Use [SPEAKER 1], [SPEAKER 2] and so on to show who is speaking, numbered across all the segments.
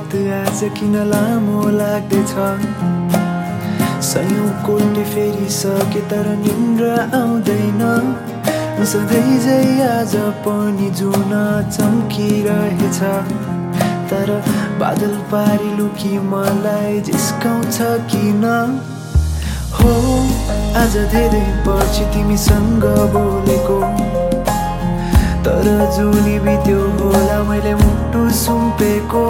[SPEAKER 1] किन लामो लाग्दैछ? सयौँ कोल्टे फेरिसके तर निन्द्रा आउँदैन। सधैँ झै आज पनि जुन चम्किरहेछ। तर बादल पारी लुकी मलाई जिस्काउँछ किन? हो आज धेरै पछि तिमीसँग बोलेको। तर जुनी बित्यो होला मैले मुटु सुम्पेको।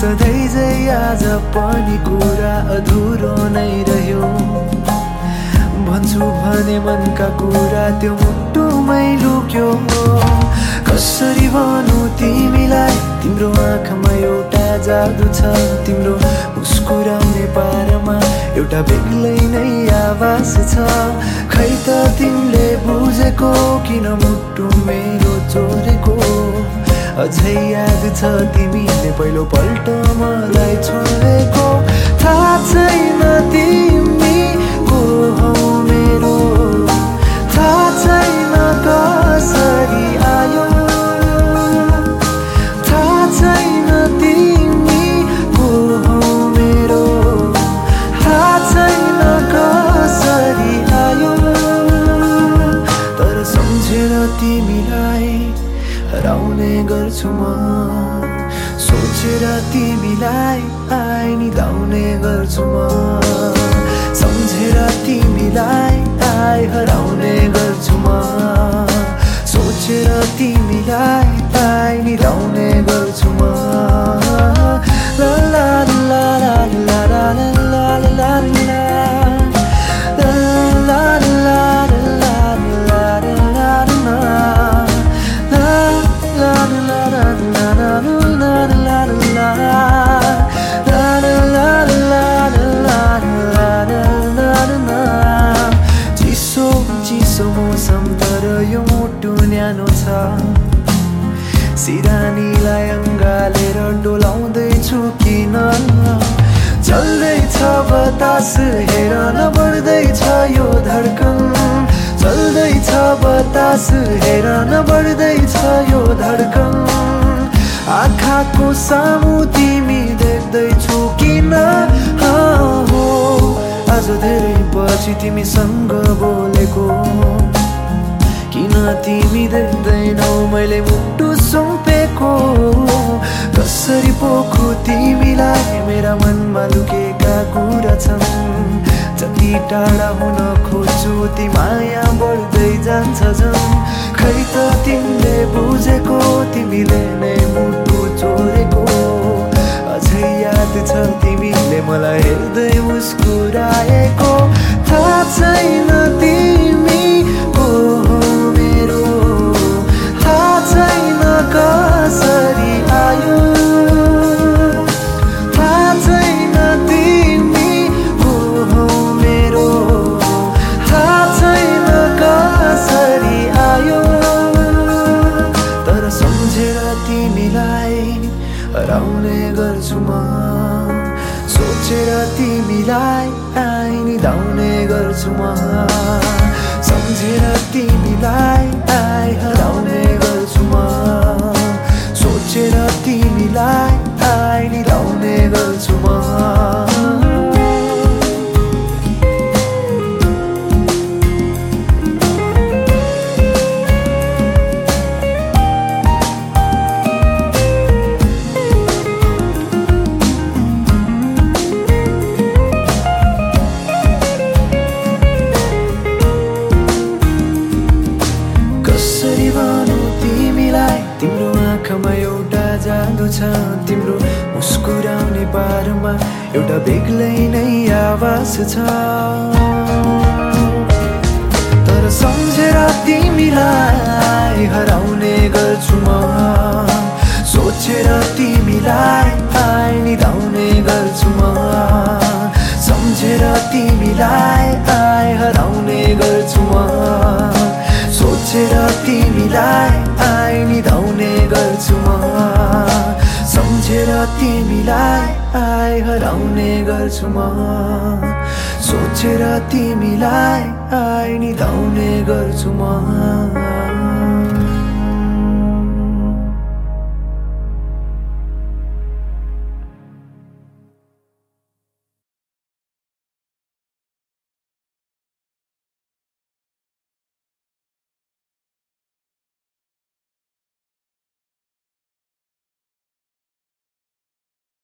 [SPEAKER 1] सधैँ झै आज पनि कुरा अधुरो नै रह्यो। भन्छु भने मनका कुरा त्यो मुटुमै लुक्यो। कसरी भनु तिमीलाई तिम्रो आँखामा एउटा जादु छ। तिम्रो मुस्कुराउने पारमा एउटा बेग्लै नै आवाज छ। खै त तिमीले बुझेको किन मुटु मेरो चोरेको? अझै याद छ तिमीले पहिलो पल्ट मलाई छोडेको। थाहा छैन तिमी को हौ। गर्छु म सोचेर तिमीलाई आइ निधाउने गर्छु म सम्झेर तिमीलाई आइ हराउने गर्छु म सोचेर तिमीलाई आइ निधाउने गर्छु किन चल्दैछ बतास हेर न बढ्दैछ यो धड्कन। चल्दैछ बतास हेर न बढ्दैछ यो धड्कन। आँखाको सामु तिमी देख्दैछु किन? हाँ आज धेरै पछि तिमीसँग बोलेको किन तिमी देख्दैनौ? मैले मुटु सुम्पेको। कसरी पोखो तिमीलाई? मेरा मनमा लुकेका कुरा छन्। जति टाढा हुन खोज्छु ती माया बढ्दै जान्छ झन्। खै त तिमीले तिमीलाई हराउने गर्छु म। सोचेर तिमीलाई आइ निधाउने गर्छु म। सम्झेर तिमीलाई जादु छ तिम्रो मुस्कुराउने पारमा एउटा बेग्लै नै आवाज छ। तर सम्झेर तिमीलाई हराउने गर्छु म। सोचेर तिमीलाई निधाउने तिमीलाई आइ हराउने गर्छु म। सोचेर तिमीलाई आइ निधाउने गर्छु म।